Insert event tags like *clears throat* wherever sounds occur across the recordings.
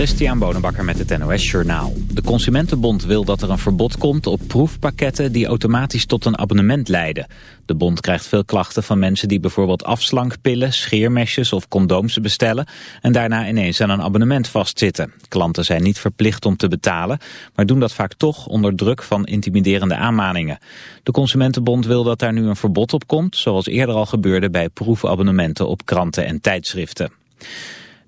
Christian Bonenbakker met het NOS Journaal. De Consumentenbond wil dat er een verbod komt op proefpakketten die automatisch tot een abonnement leiden. De bond krijgt veel klachten van mensen die bijvoorbeeld afslankpillen, scheermesjes of condooms bestellen en daarna ineens aan een abonnement vastzitten. Klanten zijn niet verplicht om te betalen, maar doen dat vaak toch onder druk van intimiderende aanmaningen. De Consumentenbond wil dat daar nu een verbod op komt, zoals eerder al gebeurde bij proefabonnementen op kranten en tijdschriften.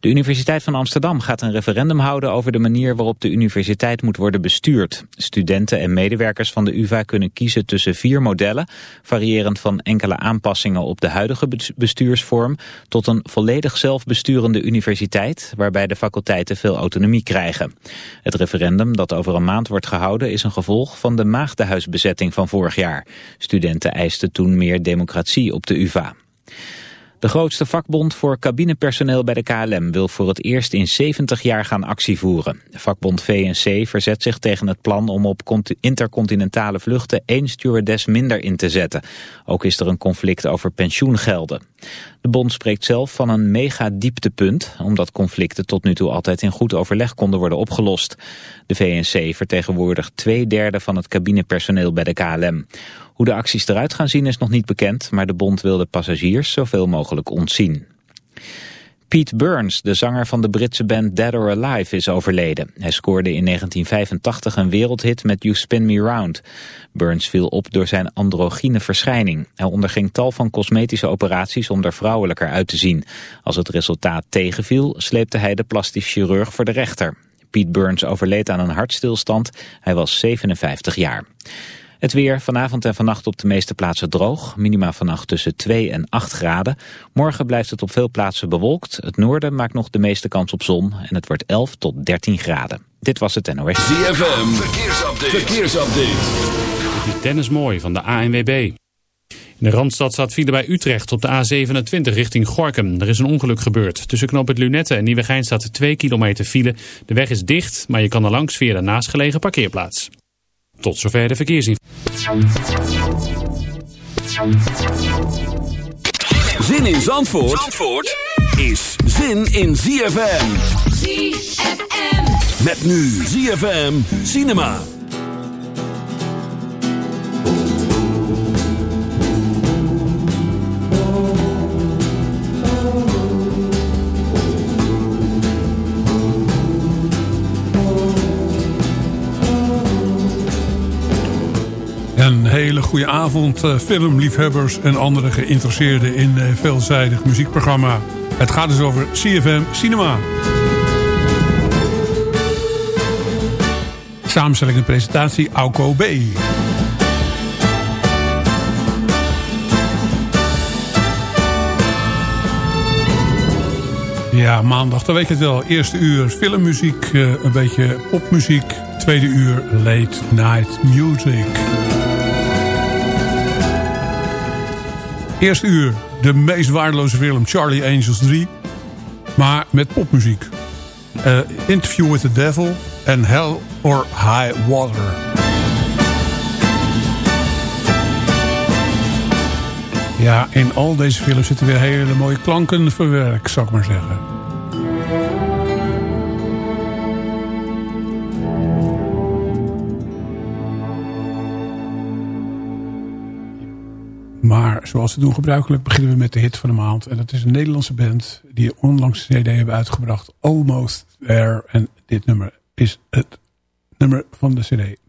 De Universiteit van Amsterdam gaat een referendum houden over de manier waarop de universiteit moet worden bestuurd. Studenten en medewerkers van de UvA kunnen kiezen tussen vier modellen, variërend van enkele aanpassingen op de huidige bestuursvorm tot een volledig zelfbesturende universiteit, waarbij de faculteiten veel autonomie krijgen. Het referendum dat over een maand wordt gehouden is een gevolg van de maagdenhuisbezetting van vorig jaar. Studenten eisten toen meer democratie op de UvA. De grootste vakbond voor cabinepersoneel bij de KLM wil voor het eerst in 70 jaar gaan actie voeren. Vakbond VNC verzet zich tegen het plan om op intercontinentale vluchten één stewardess minder in te zetten. Ook is er een conflict over pensioengelden. De bond spreekt zelf van een mega dieptepunt, omdat conflicten tot nu toe altijd in goed overleg konden worden opgelost. De VNC vertegenwoordigt twee derde van het cabinepersoneel bij de KLM. Hoe de acties eruit gaan zien is nog niet bekend, maar de bond wil de passagiers zoveel mogelijk ontzien. Pete Burns, de zanger van de Britse band Dead or Alive, is overleden. Hij scoorde in 1985 een wereldhit met You Spin Me Round. Burns viel op door zijn androgyne verschijning. Hij onderging tal van cosmetische operaties om er vrouwelijker uit te zien. Als het resultaat tegenviel, sleepte hij de plastisch chirurg voor de rechter. Pete Burns overleed aan een hartstilstand. Hij was 57 jaar. Het weer vanavond en vannacht op de meeste plaatsen droog. Minima vannacht tussen 2 en 8 graden. Morgen blijft het op veel plaatsen bewolkt. Het noorden maakt nog de meeste kans op zon. En het wordt 11 tot 13 graden. Dit was het NOS. ZFM, verkeersupdate. verkeersupdate. Dit is Dennis Mooi van de ANWB. In de Randstad staat file bij Utrecht op de A27 richting Gorkum. Er is een ongeluk gebeurd. Tussen knoop het Lunette en Nieuwegein staat 2 kilometer file. De weg is dicht, maar je kan er langs via de naastgelegen parkeerplaats. Tot zover de verkeersinformatie. Zin in Zandvoort, Zandvoort is zin in ZFM. ZFM. Met nu ZFM Cinema. Een hele goede avond, uh, filmliefhebbers en andere geïnteresseerden in uh, veelzijdig muziekprogramma. Het gaat dus over CFM Cinema. Samenstelling en presentatie Auko B. Ja, maandag, dan weet je het wel. Eerste uur filmmuziek, uh, een beetje popmuziek. Tweede uur late night music. Eerste uur de meest waardeloze film Charlie Angels 3. Maar met popmuziek. Uh, Interview with the Devil en Hell or High Water. Ja, in al deze films zitten weer hele mooie klanken verwerkt, zou ik maar zeggen. Zoals we doen gebruikelijk beginnen we met de hit van de maand. En dat is een Nederlandse band die onlangs een cd hebben uitgebracht. Almost There. En dit nummer is het nummer van de cd.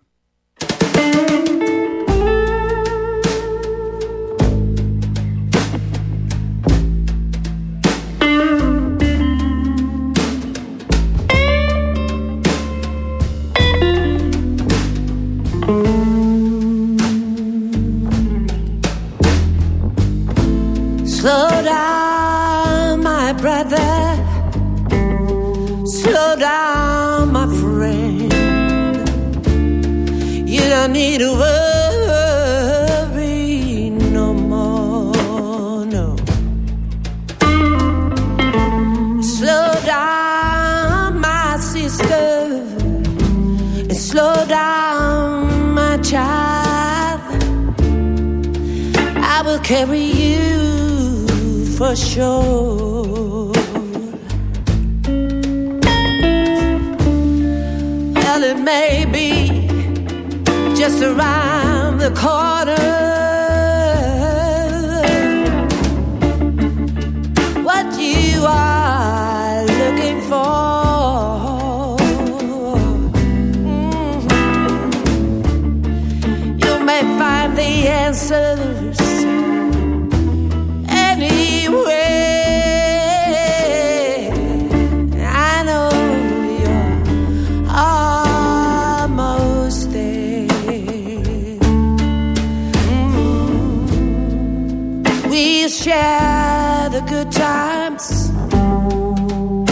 Share the good times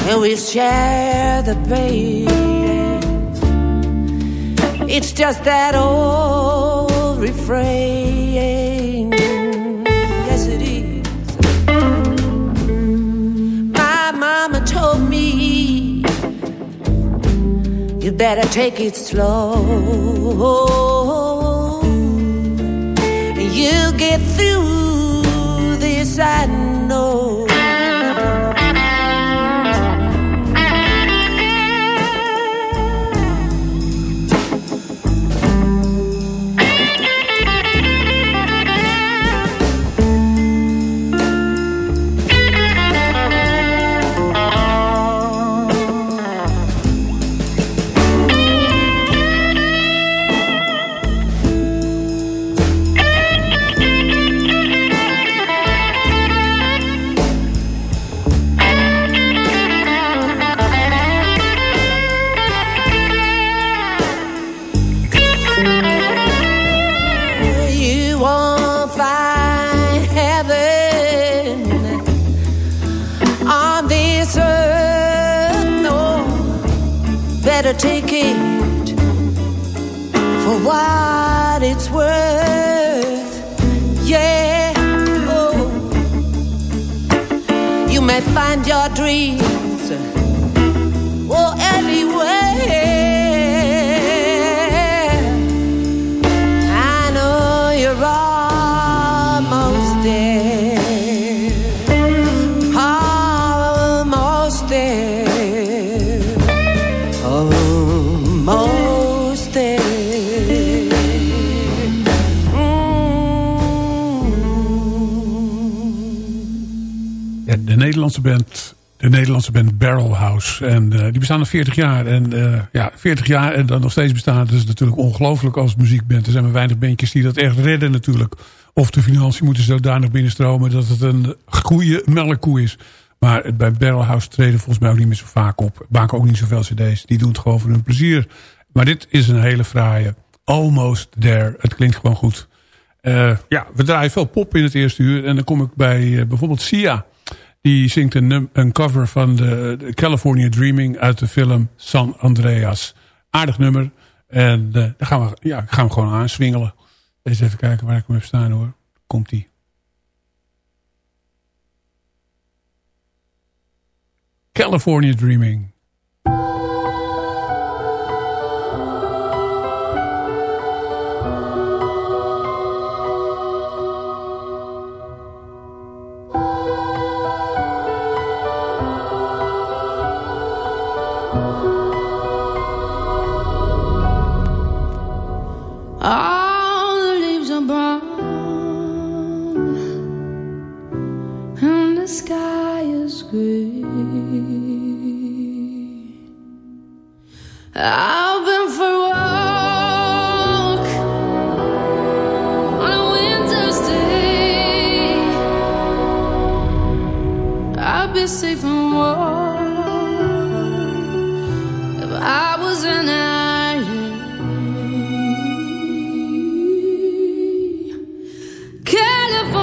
and we share the pain. It's just that old refrain. Yes, it is. My mama told me you better take it slow. You'll get through what it's worth. Yeah, oh, you may find your dreams Nederlandse band, de Nederlandse band Barrelhouse. En eh, die bestaan al 40 jaar. En eh, ja, 40 jaar en dan nog steeds bestaan. Dat is natuurlijk ongelooflijk als muziekband. Er zijn maar weinig bandjes die dat echt redden natuurlijk. Of de financiën moeten zodanig binnenstromen dat het een goede melkkoe is. Maar bij Barrelhouse treden volgens mij ook niet meer zo vaak op. Maken ook niet zoveel cd's. Die doen het gewoon voor hun plezier. Maar dit is een hele fraaie. Almost there. Het klinkt gewoon goed. Eh, ja, we draaien veel pop in het eerste uur. En dan kom ik bij bijvoorbeeld Sia. Die zingt een, cover van de, California Dreaming uit de film San Andreas. Aardig nummer. En eh dan gaan we, ja, gaan we gewoon aanswingelen. Eens even kijken waar ik hem heb staan hoor. Komt-ie. California Dreaming. California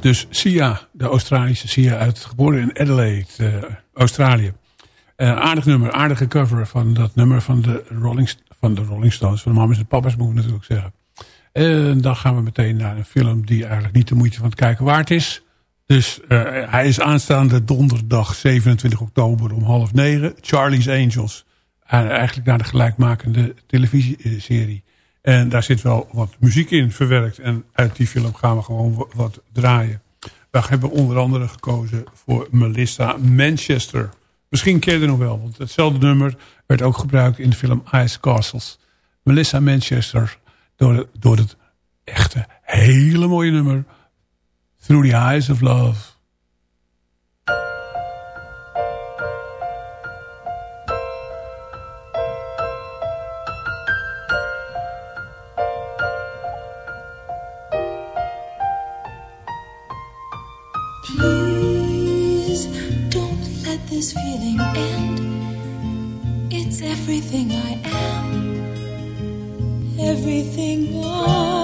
dus Sia, de Australische Sia, uit, geboren in Adelaide, eh, Australië. Een aardig nummer, aardige cover van dat nummer van de Rolling, van de Rolling Stones. Van de mamas en papa's moet ik natuurlijk zeggen. En dan gaan we meteen naar een film die eigenlijk niet de moeite van het kijken waard is. Dus eh, hij is aanstaande donderdag 27 oktober om half negen. Charlie's Angels. Uh, eigenlijk naar de gelijkmakende televisieserie. En daar zit wel wat muziek in verwerkt. En uit die film gaan we gewoon wat draaien. We hebben onder andere gekozen voor Melissa Manchester. Misschien ken je het nog wel, want hetzelfde nummer werd ook gebruikt in de film Ice Castles. Melissa Manchester door, door het echte hele mooie nummer Through the Eyes of Love. This feeling end. It's everything I am, everything I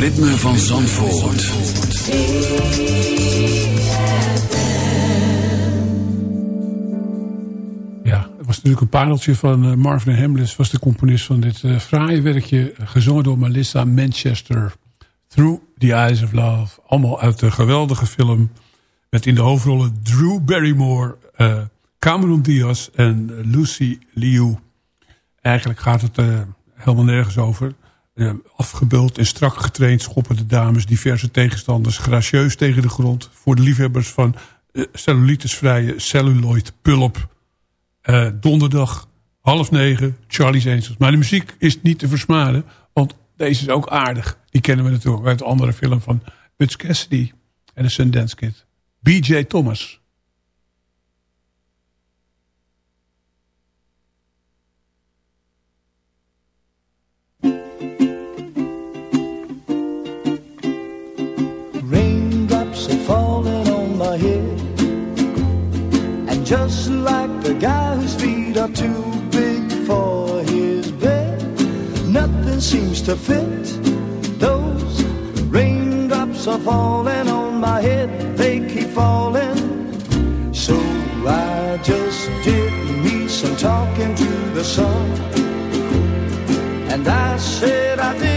ritme van Zandvoort. Ja, het was natuurlijk een pareltje van eh, Marvin Hamlis... was de componist van dit eh, fraaie werkje... gezongen door Melissa Manchester. Through the Eyes of Love. Allemaal uit de geweldige film... met in de hoofdrollen Drew Barrymore... Eh, Cameron Diaz en Lucy Liu. Eigenlijk gaat het helemaal nergens over afgebeuld en strak getraind schoppen de dames diverse tegenstanders gracieus tegen de grond. Voor de liefhebbers van cellulitesvrije celluloid pulp. Uh, donderdag half negen, Charlie's Angels. Maar de muziek is niet te versmaden, want deze is ook aardig. Die kennen we natuurlijk uit de andere film van Butch Cassidy en de Sundance Kid. B.J. Thomas. Just like the guy whose feet are too big for his bed. Nothing seems to fit. Those raindrops are falling on my head. They keep falling. So I just did me some talking to the sun. And I said I didn't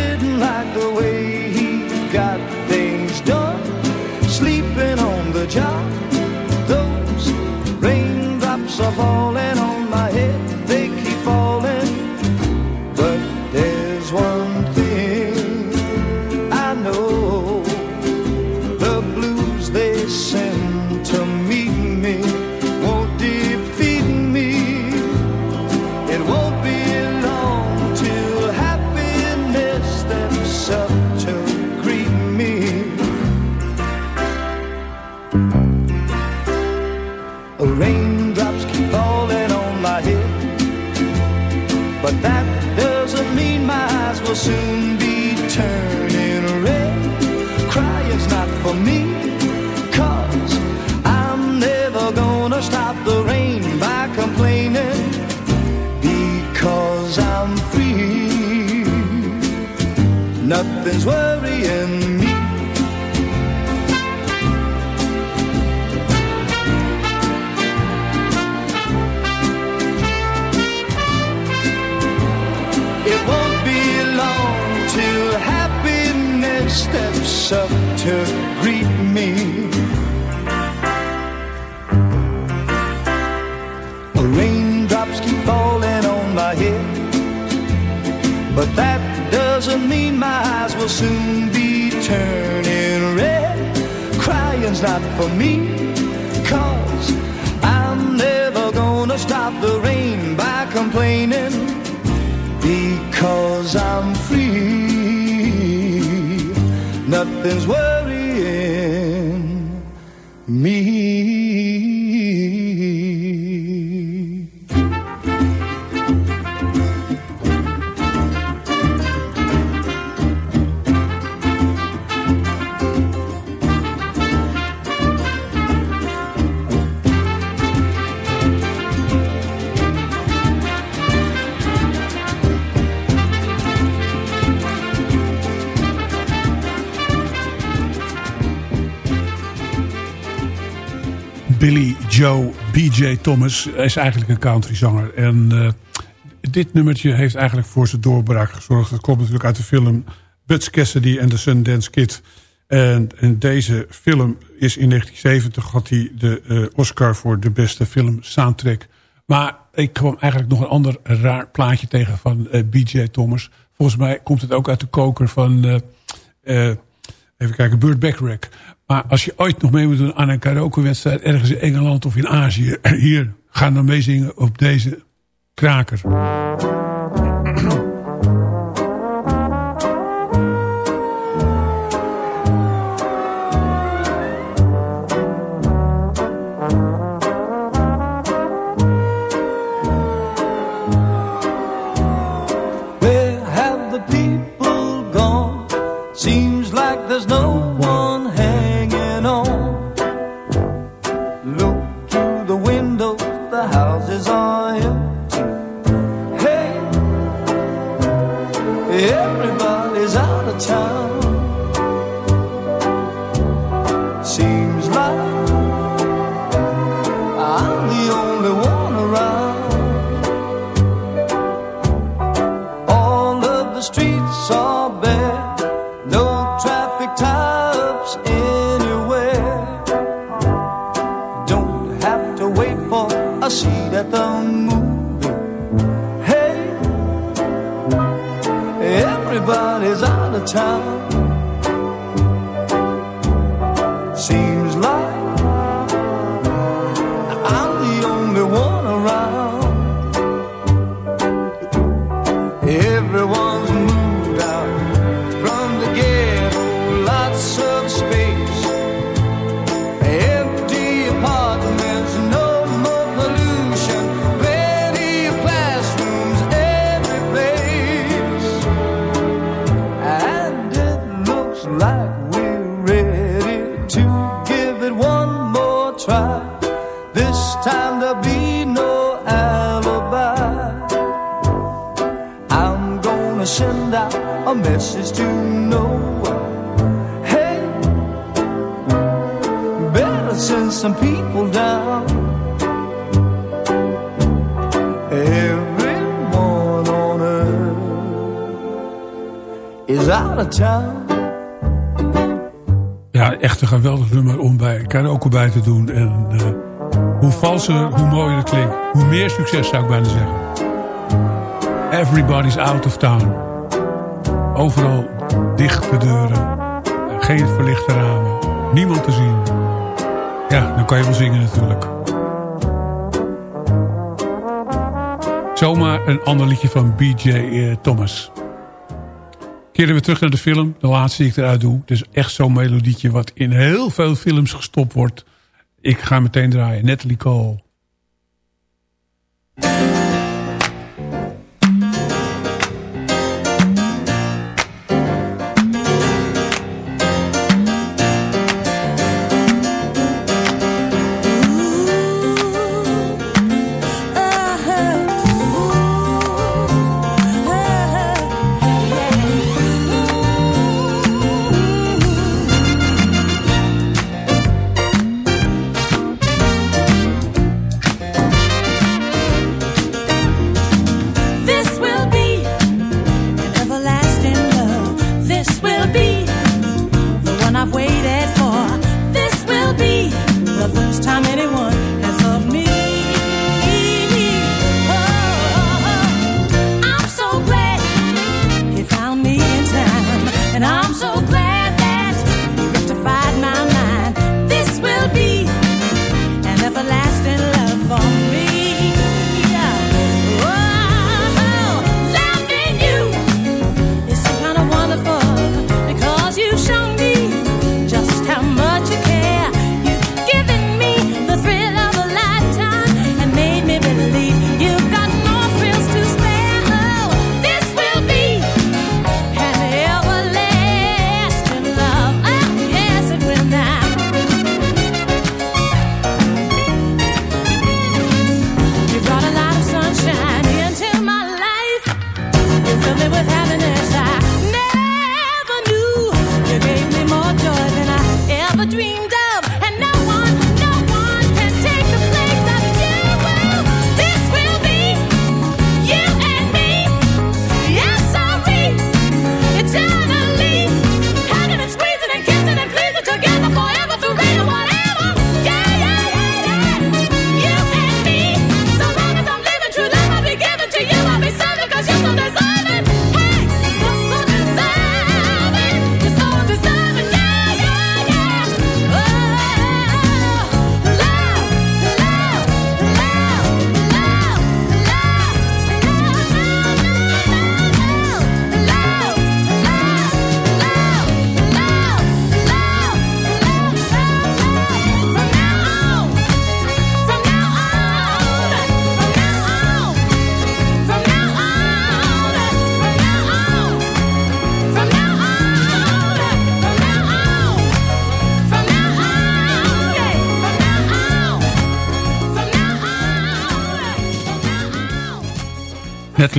Billy Joe B.J. Thomas is eigenlijk een countryzanger. En uh, dit nummertje heeft eigenlijk voor zijn doorbraak gezorgd. Dat komt natuurlijk uit de film Butch Cassidy en de Sundance Kid. En, deze film is in 1970 had hij de uh, Oscar voor de beste film soundtrack. Maar ik kwam eigenlijk nog een ander raar plaatje tegen van uh, B.J. Thomas. Volgens mij komt het ook uit de koker van... even kijken, Burt Bacharach. Maar als je ooit nog mee moet doen aan een karaokewedstrijd... ergens in Engeland of in Azië... *clears throat* hier, ga dan meezingen op deze kraker. Town. Seems Ja, echt een geweldig nummer om bij karaoke bij te doen. En eh, hoe valser, hoe mooier het klinkt. Hoe meer succes zou ik bijna zeggen. Everybody's out of town. Overal dichte deuren. Geen verlichte ramen. Niemand te zien. Ja, dan kan je wel zingen natuurlijk. Zomaar een ander liedje van B.J. eh, Thomas. Keren we terug naar de film. De laatste die ik eruit doe. Het is echt zo'n melodietje wat in heel veel films gestopt wordt. Ik ga meteen draaien. Natalie Cole.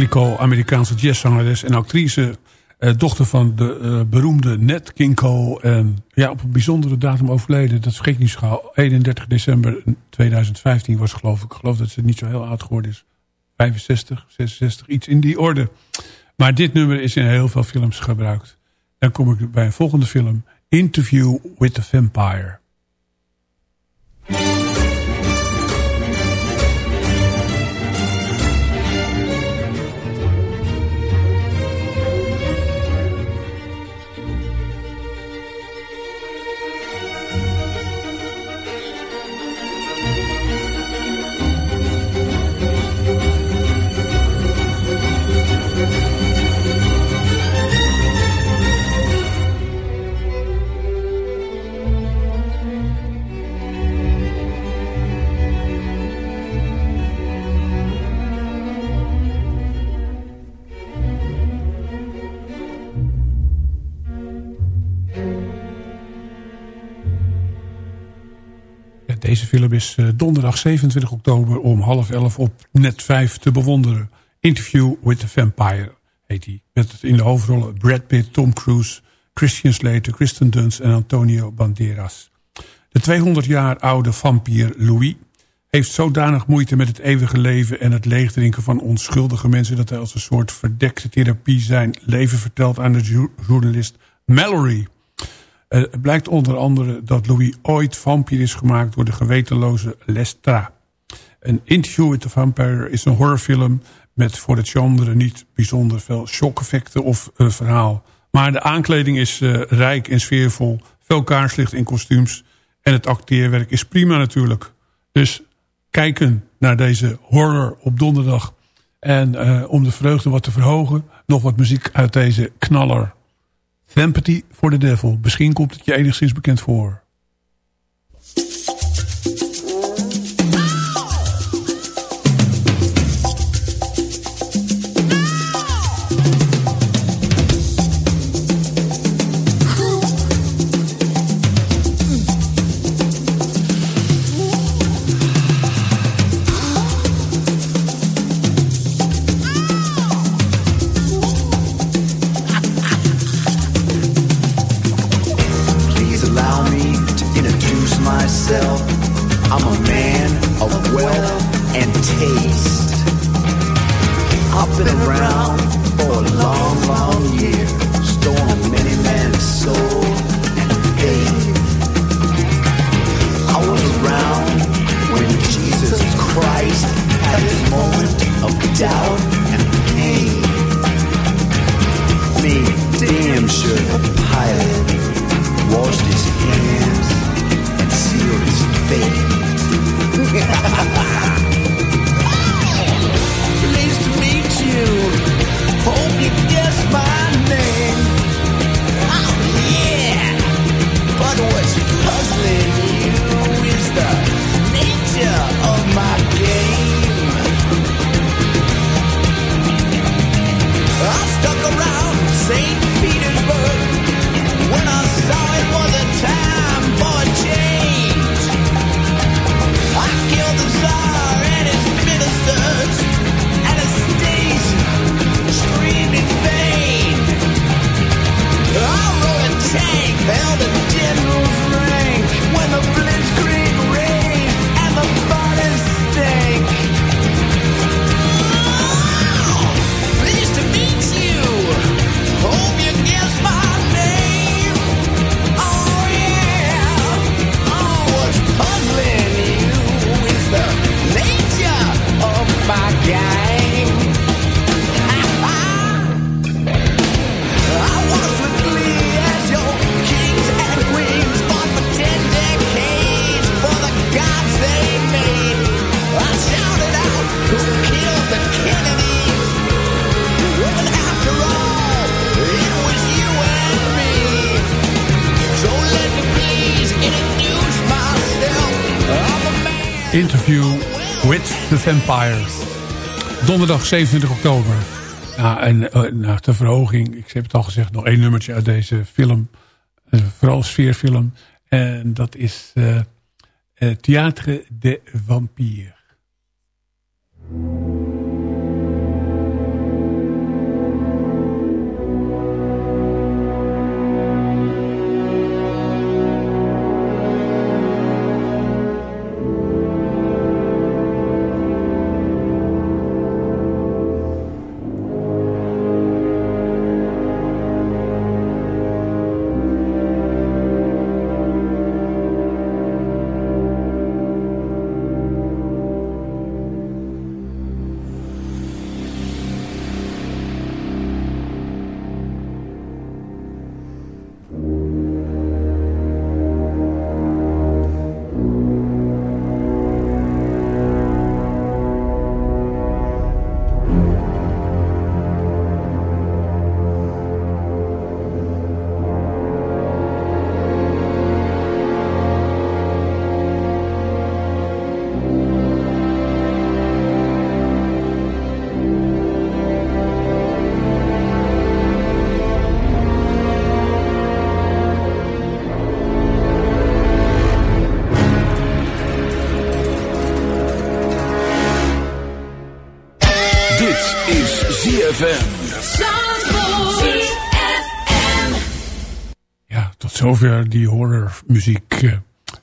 Cole, Amerikaanse jazzzangeres en actrice. eh, dochter van de eh, beroemde Nat King Cole. En ja, op een bijzondere datum overleden. Dat vergeet ik niet gauw. 31 december 2015 was geloof ik. Ik geloof dat ze niet zo heel oud geworden is. 65, 66, iets in die orde. Maar dit nummer is in heel veel films gebruikt. Dan kom ik bij een volgende film. Interview with the Vampire. Deze film is eh, donderdag 27 oktober om half elf op net 5 te bewonderen. Interview with the Vampire heet hij. Met in de hoofdrollen Brad Pitt, Tom Cruise, Christian Slater, Kristen Dunst en Antonio Banderas. De 200 jaar oude vampier Louis heeft zodanig moeite met het eeuwige leven en het leegdrinken van onschuldige mensen dat hij als een soort verdekte therapie zijn leven vertelt aan de journalist Mallory. Eh, het blijkt onder andere dat Louis ooit vampier is gemaakt door de gewetenloze Lestra. Een Interview with the Vampire is een horrorfilm met voor het genre niet bijzonder veel shock-effecten of uh, verhaal. Maar de aankleding is uh, rijk en sfeervol, veel kaarslicht in kostuums en het acteerwerk is prima natuurlijk. Dus kijken naar deze horror op donderdag. En uh, om de vreugde wat te verhogen, nog wat muziek uit deze knaller. Sympathy for the Devil. Misschien komt het je enigszins bekend voor. Vampire. Donderdag 27 oktober. Ja, en uh, nou, ter verhoging, ik heb het al gezegd, nog één nummertje uit deze film. Uh, vooral sfeerfilm. En dat is uh, Théâtre de Vampire. Ja, tot zover die horrormuziek. eh,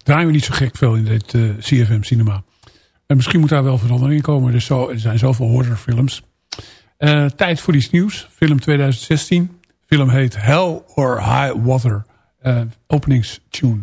draaien we niet zo gek veel in dit eh, CFM Cinema. En misschien moet daar wel verandering in komen. Er, zo, er zijn zoveel horrorfilms. Eh, tijd voor iets nieuws. Film 2016. Film heet Hell or High Water. Openingstune.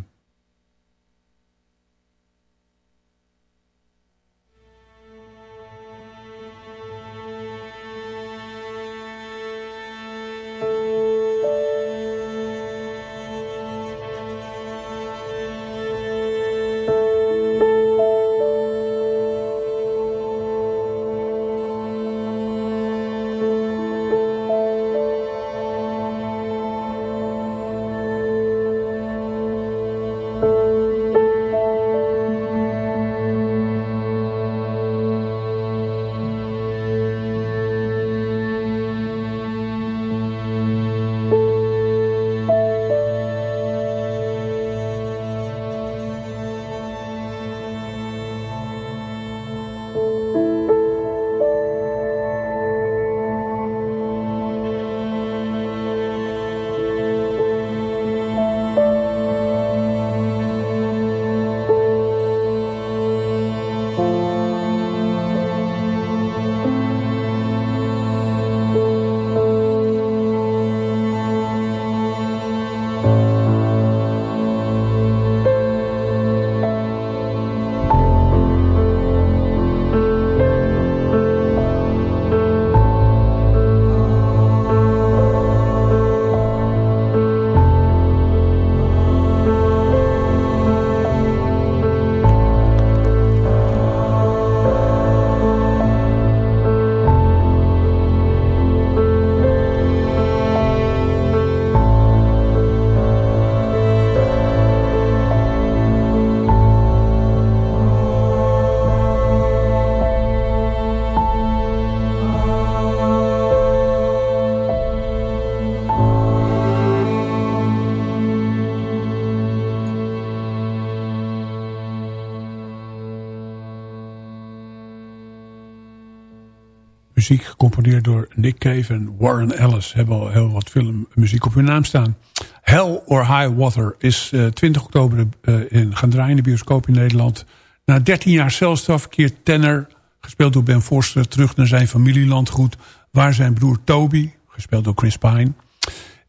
Muziek gecomponeerd door Nick Cave en Warren Ellis. Hebben al heel wat filmmuziek op hun naam staan. Hell or High Water is eh, 20 oktober eh, in, gaan draaien in de bioscoop in Nederland. Na 13 jaar celstraf keert Tanner, gespeeld door Ben Forster... terug naar zijn familielandgoed... waar zijn broer Toby, gespeeld door Chris Pine...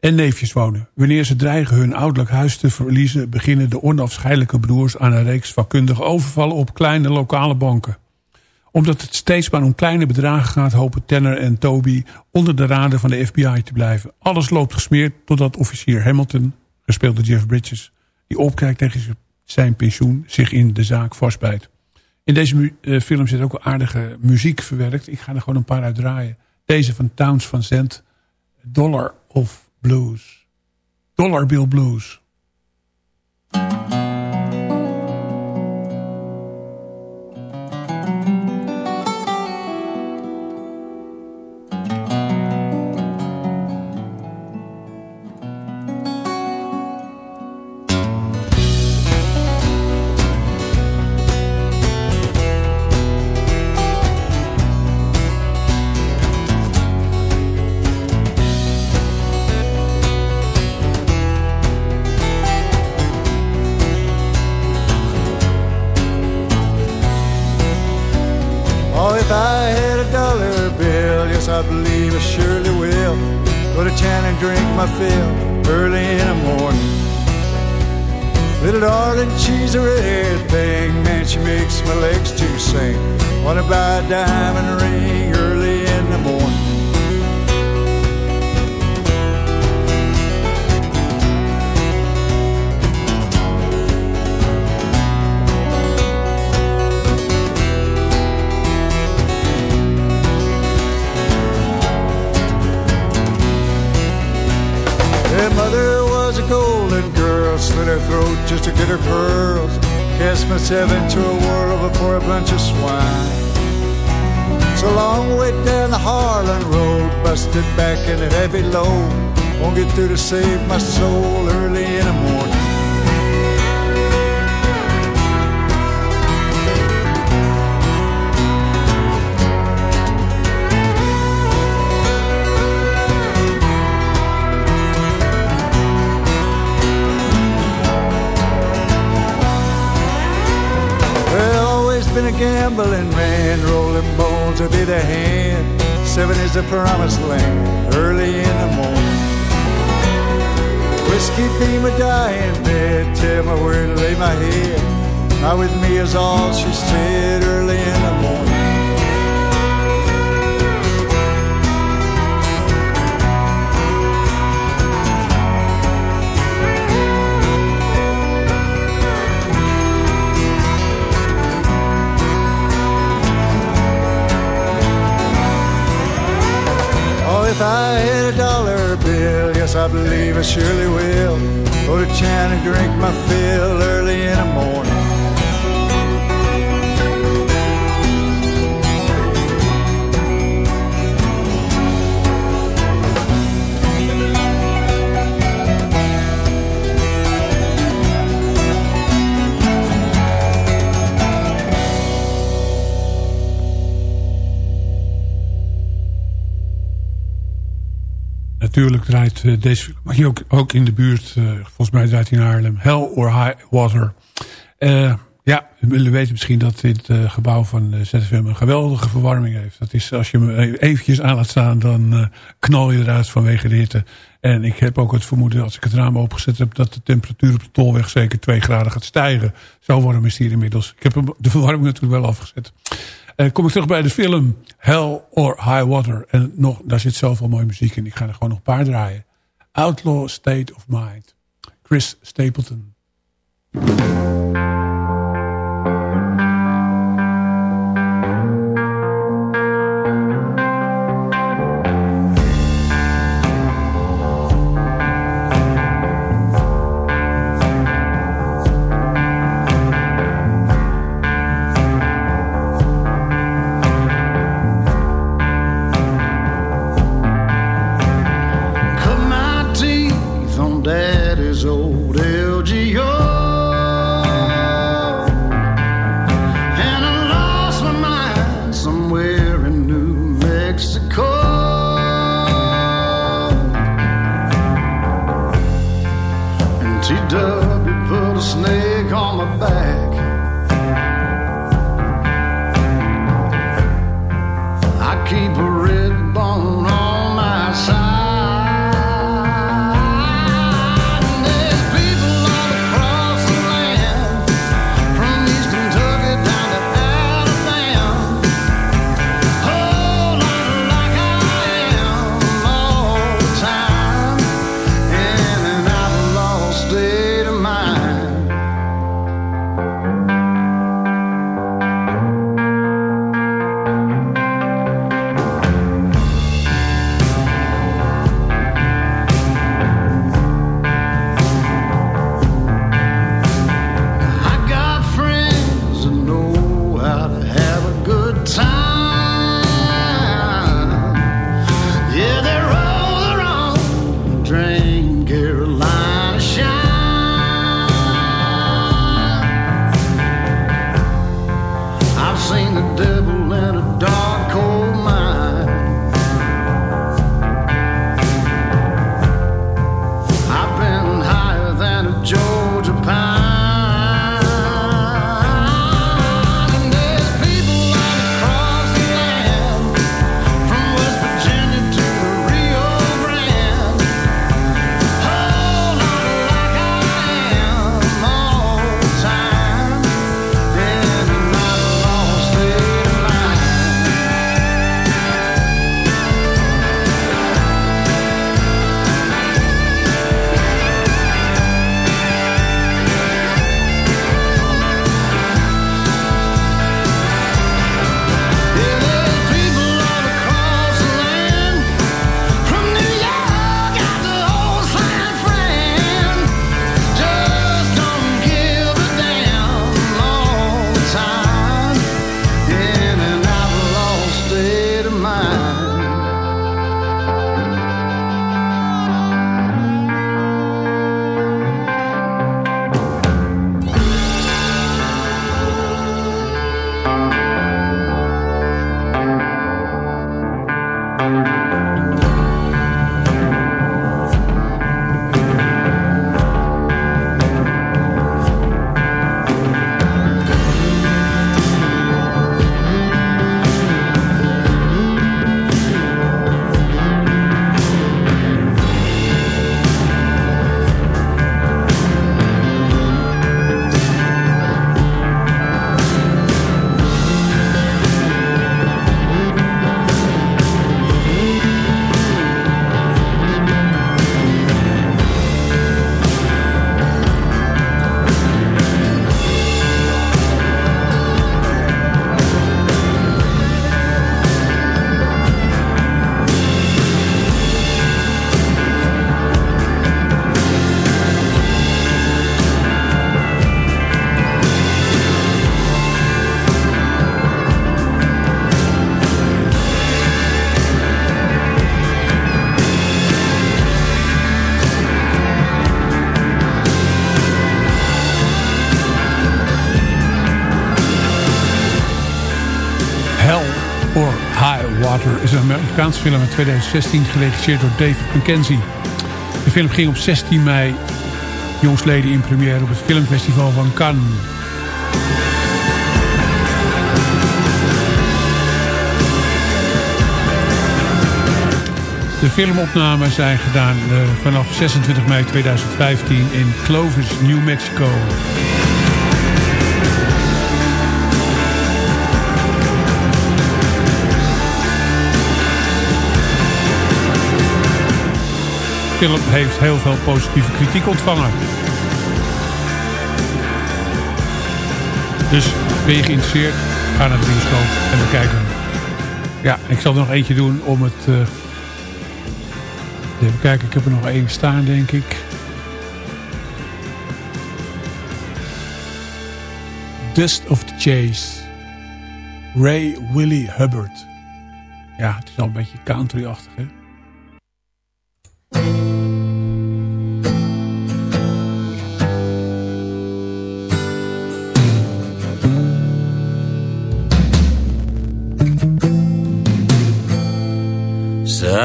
en neefjes wonen. Wanneer ze dreigen hun ouderlijk huis te verliezen... beginnen de onafscheidelijke broers aan een reeks vakkundige overvallen... op kleine lokale banken omdat het steeds maar om kleine bedragen gaat... hopen Tanner en Toby onder de radar van de FBI te blijven. Alles loopt gesmeerd totdat officier Hamilton, gespeeld door Jeff Bridges... die opkijkt tegen zijn pensioen, zich in de zaak vastbijt. In deze eh, film zit ook aardige muziek verwerkt. Ik ga er gewoon een paar uit draaien. Deze van Towns van Zandt, Dollar of Blues. Dollar Bill Blues. Wanna buy a diamond ring early in the morning. Her mother was a golden girl, slit her throat just to get her pearls. Cast myself into a whirl before a bunch of swine. Harlan Road, busted back in a heavy load. Won't get through to save my soul early in the morning. been a gambling man, rolling bones will be the hand Seven is the promised land, early in the morning. Whiskey be my dying bed, tell me where to lay my head. Not with me is all she said early in the morning. A dollar bill, yes, I believe I surely will. Go to town and drink my fill early in the morning. Natuurlijk draait eh, deze film maar ook, ook in de buurt. eh, volgens mij draait hij in Haarlem. Hell or High Water. Eh, ja, jullie weten misschien dat dit gebouw van ZFM een geweldige verwarming heeft. Dat is als je hem eventjes aan laat staan, dan knal je eruit vanwege de hitte. En ik heb ook het vermoeden, als ik het raam opengezet heb, dat de temperatuur op de tolweg zeker 2 graden gaat stijgen. Zo warm is hier inmiddels. Ik heb de verwarming natuurlijk wel afgezet. Eh, kom ik terug bij de film Hell or High Water. En nog, daar zit zoveel mooie muziek in. Ik ga er gewoon nog een paar draaien. Outlaw State of Mind. Chris Stapleton. Water is een Amerikaanse film uit 2016 geregisseerd door David Mackenzie. De film ging op 16 mei jongsleden in première op het filmfestival van Cannes. De filmopnames zijn gedaan uh, vanaf 26 mei 2015 in Clovis, New Mexico. Film heeft heel veel positieve kritiek ontvangen. Dus ben je geïnteresseerd? Ga naar de bioscoop en bekijk hem. Ja, ik zal er nog eentje doen om het... Uh, even kijken, ik heb er nog één staan, denk ik. Dust of the Chase. Ray Willie Hubbard. Ja, het is al een beetje country-achtig, hè?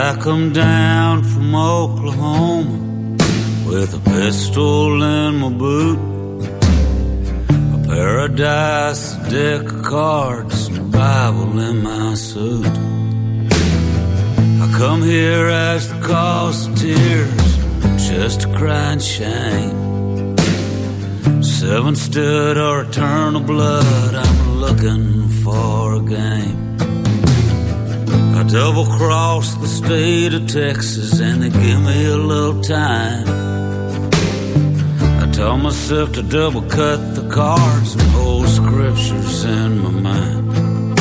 I come down from Oklahoma with a pistol in my boot, a paradise, a deck of cards, and a Bible in my suit. I come here as the cause of tears, just to cry and shame. Seven stood or eternal blood, I'm looking for a game. I double crossed the state of Texas and they give me a little time. I tell myself to double cut the cards and hold scriptures in my mind.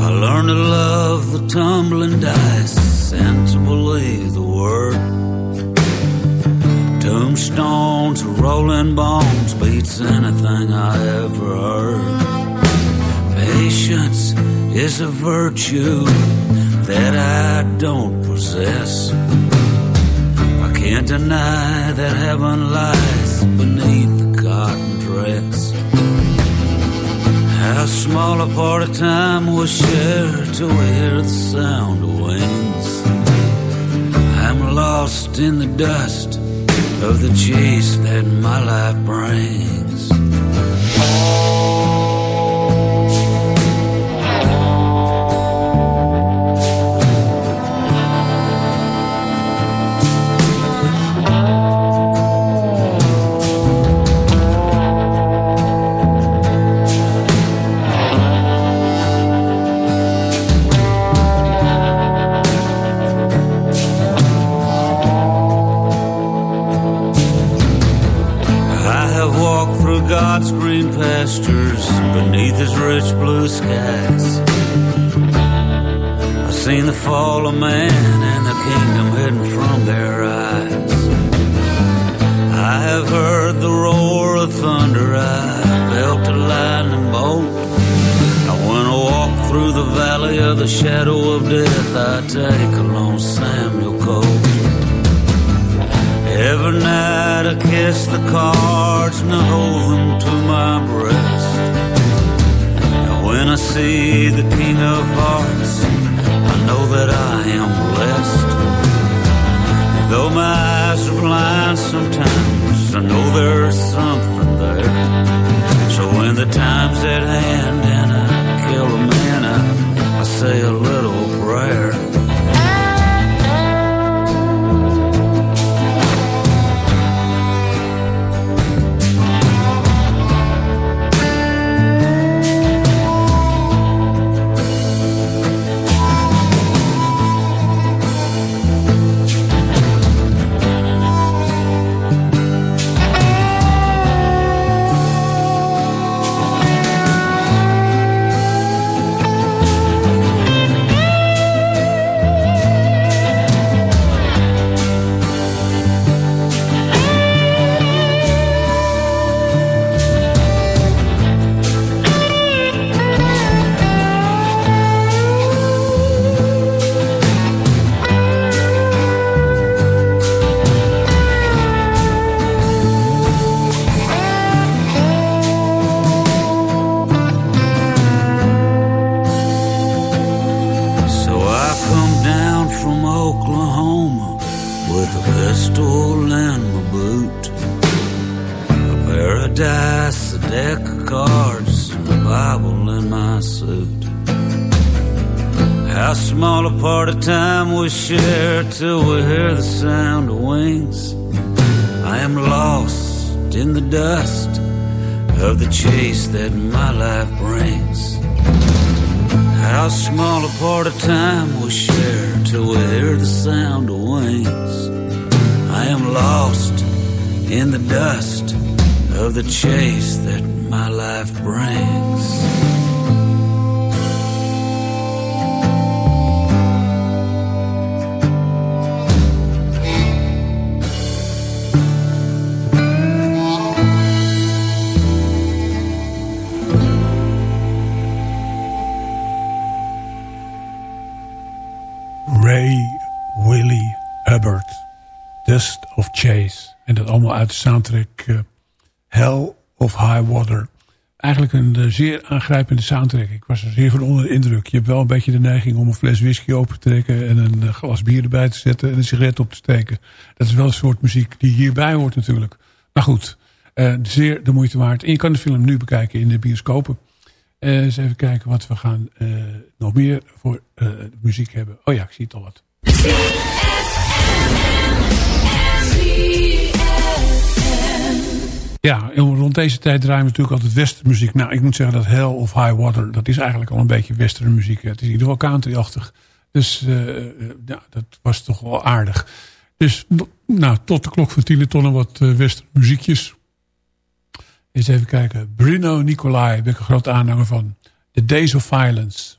I learned to love the tumbling dice and to believe the word. Tombstones, rolling bones beats anything I ever heard. Patience is a virtue that I don't possess. I can't deny that heaven lies beneath the cotton dress. How small a part of time we share to hear the sound of wings. I'm lost in the dust of the chase that my life brings. I take along Samuel Colt. Every night I kiss the cards and I hold them to my breast. And when I see the King of Hearts, I know that I am blessed. And though my eyes are blind sometimes, I know there's something there. So when the time's at hand the chase that my life brings. Ray Willie Hubbard. Dust of Chase. En dat allemaal uit de soundtrack eh, Een eh, zeer aangrijpende soundtrack. Ik was er zeer van onder de indruk. Je hebt wel een beetje de neiging om een fles whisky open te trekken... en een eh, glas bier erbij te zetten en een sigaret op te steken. Dat is wel een soort muziek die hierbij hoort natuurlijk. Maar goed, eh, zeer de moeite waard. En je kan de film nu bekijken in de bioscopen. Eh, eens even kijken wat we gaan nog meer voor muziek hebben. Oh ja, ik zie het al wat. Ja, rond deze tijd draaien we natuurlijk altijd westernmuziek. Nou, ik moet zeggen dat Hell of High Water, dat is eigenlijk al een beetje westernmuziek. Het is in ieder geval. Dus eh, eh, ja, dat was toch wel aardig. Dus nou, tot de klok van tien tonnen wat uh, westernmuziekjes. Eens even kijken. Bruno Nicolai, ben ik een grote aanhanger van. The Days of Violence.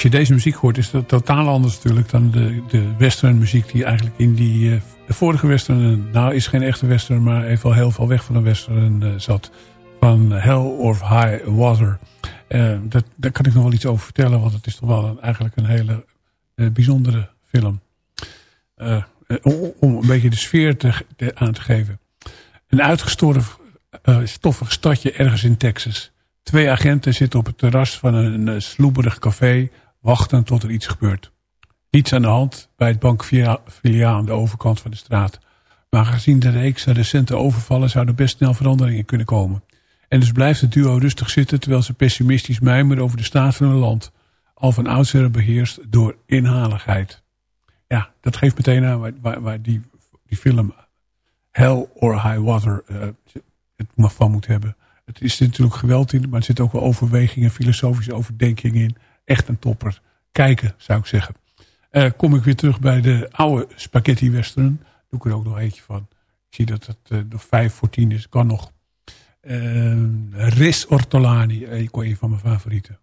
Als je deze muziek hoort is dat totaal anders natuurlijk dan de, de western muziek die eigenlijk in die uh, de vorige western, nou is geen echte western, maar heeft wel heel veel weg van een western uh, zat. Van Hell of High Water. Dat, daar kan ik nog wel iets over vertellen, want het is toch wel eigenlijk een hele bijzondere film. eh, om, een beetje de sfeer te, aan te geven. Een uitgestorven eh, stoffig stadje ergens in Texas. Twee agenten zitten op het terras van een eh, sloeberig café... wachten tot er iets gebeurt. Niets aan de hand bij het bankfiliaal aan de overkant van de straat. Maar gezien de reeks recente overvallen... zouden best snel veranderingen kunnen komen. En dus blijft het duo rustig zitten... terwijl ze pessimistisch mijmeren over de staat van hun land... al van oudsher beheerst door inhaligheid. Ja, dat geeft meteen aan waar, waar, die, die film Hell or High Water eh, het van moet hebben. Het is natuurlijk geweld in, maar er zit ook wel overwegingen, filosofische overdenkingen in. Echt een topper. Kijken, zou ik zeggen. Eh, kom ik weer terug bij de oude spaghetti western. Doe ik er ook nog eentje van. Ik zie dat het eh, nog vijf voor tien is. Kan nog. Eh, Riz Ortolani, eh, ook een van mijn favorieten.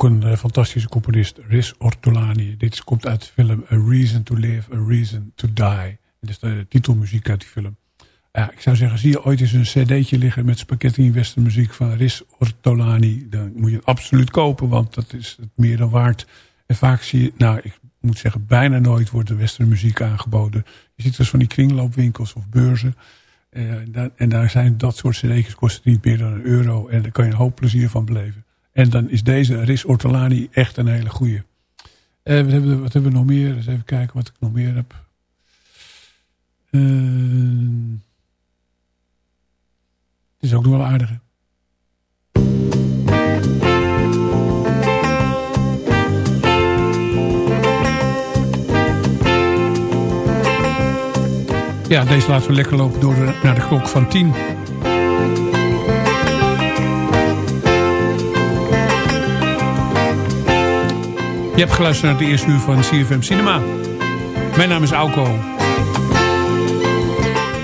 Ook een eh, fantastische componist, Riz Ortolani. Dit komt uit de film A Reason to Live, A Reason to Die. Dit is de titelmuziek uit die film. Ja, ik zou zeggen, zie je ooit eens een cd'tje liggen met spaghetti westernmuziek van Riz Ortolani. Dan moet je het absoluut kopen, want dat is het meer dan waard. En vaak zie je, nou ik moet zeggen, bijna nooit wordt de westernmuziek aangeboden. Je ziet dus van die kringloopwinkels of beurzen. Eh, en daar zijn dat soort cd'tjes kosten niet meer dan een euro. En daar kan je een hoop plezier van beleven. En dan is deze Riz Ortolani echt een hele goeie. Eh, wat, hebben we, wat hebben we nog meer? Eens even kijken wat ik nog meer heb. Eh, het is ook nog wel aardig. Ja, deze laten we lekker lopen door naar de klok van 10. Je hebt geluisterd naar de eerste uur van CFM Cinema. Mijn naam is Auko.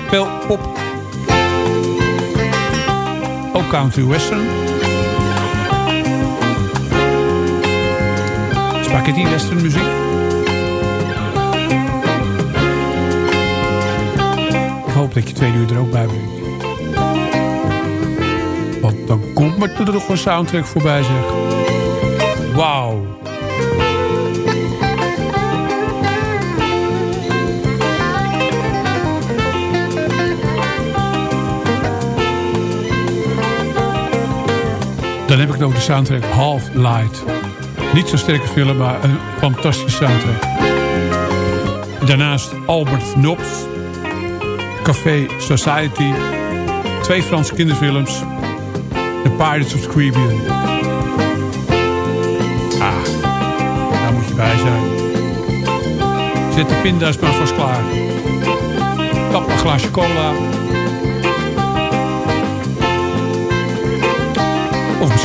Veel pop. Ook country western. Spaghetti western muziek. Ik hoop dat je twee uur er ook bij bent. Want dan komt er nog een soundtrack voorbij zeg. Wauw. dan heb ik het de soundtrack Half Light. Niet zo'n sterke film, maar een fantastische soundtrack. Daarnaast Albert Nobbs, Café Society, twee Franse kinderfilms, The Pirates of the Caribbean. Ah, daar moet je bij zijn. Zet de pinda's maar vast klaar. Tap een glaasje cola